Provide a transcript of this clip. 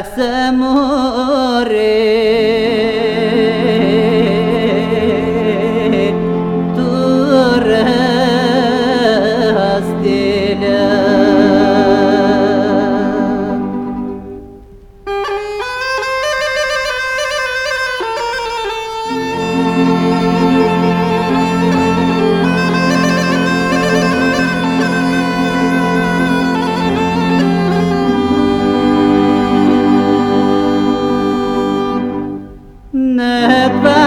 أقسم